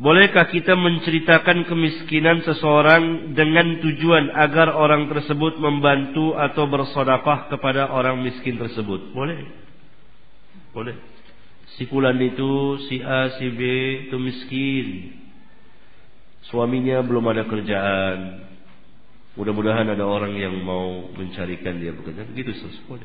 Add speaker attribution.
Speaker 1: Bolehkah kita menceritakan kemiskinan seseorang dengan tujuan agar orang tersebut membantu atau bersodakah kepada orang miskin tersebut? Boleh. Boleh. Si Fulan itu, si A, si B itu miskin. Suaminya belum ada kerjaan. Mudah-mudahan ada orang yang mau mencarikan dia bekerja. Begitu sesuatu.